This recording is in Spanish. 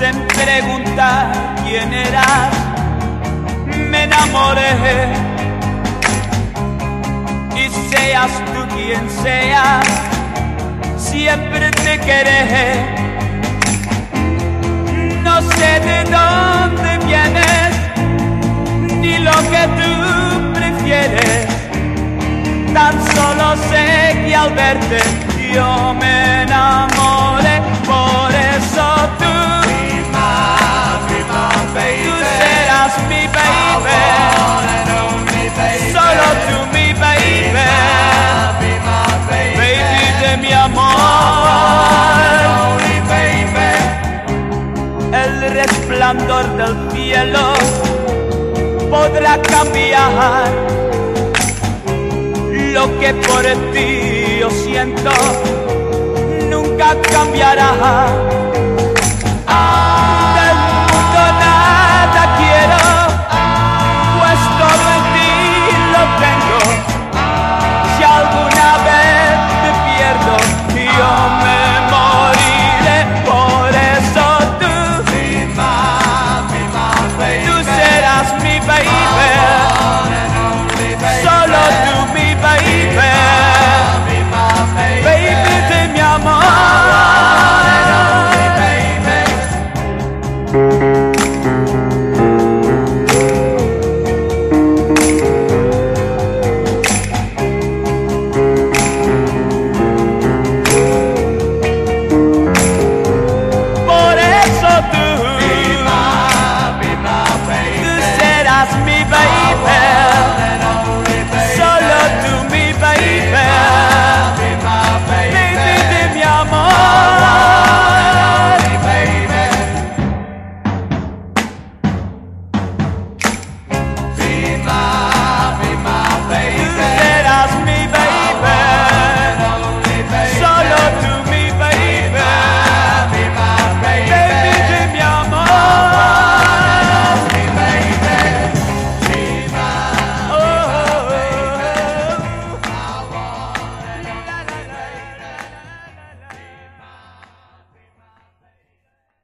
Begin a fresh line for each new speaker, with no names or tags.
sin preguntar quién eras, me enamoré. Y seas tú quien seas, siempre te queré. No sé de dónde vienes, ni lo que tú prefieres. Tan solo sé que al verte yo resplandor del cielo podrá cambiar lo que por ti yo siento nunca cambiará.